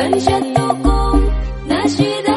跟着独宫那些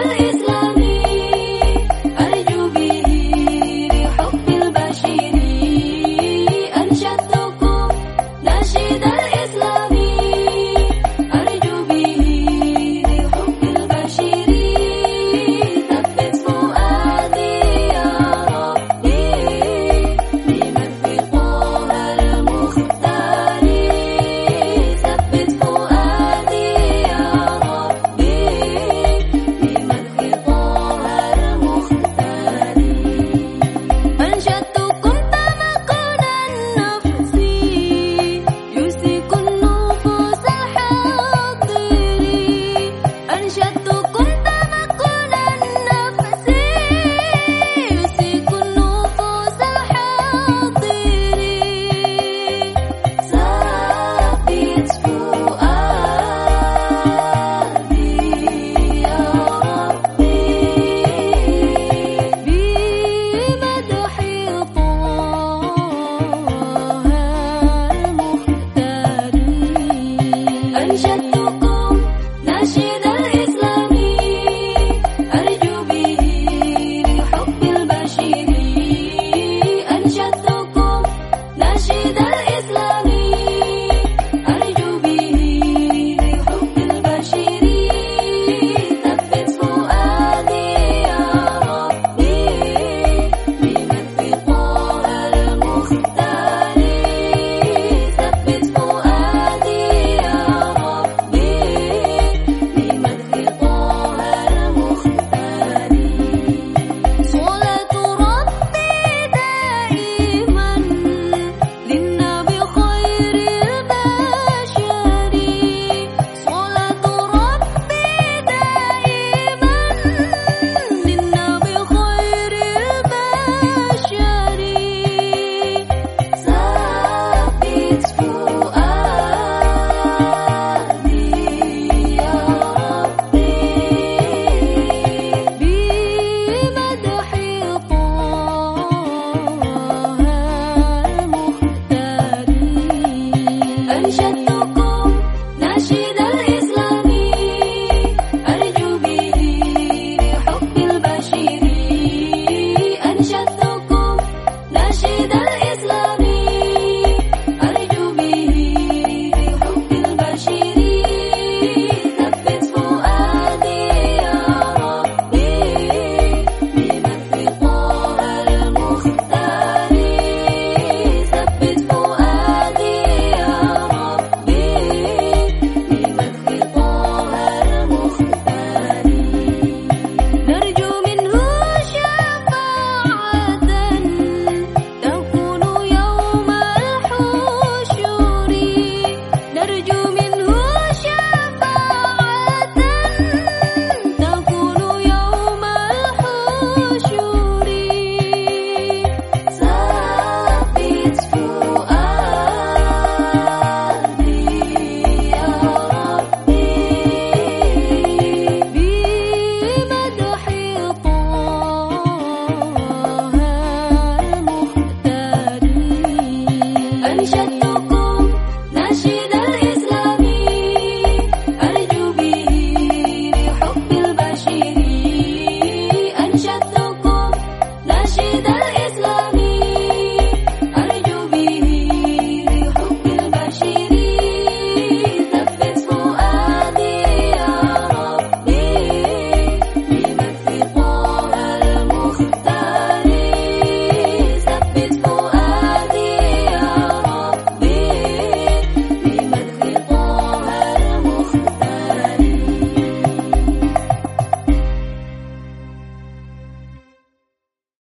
it's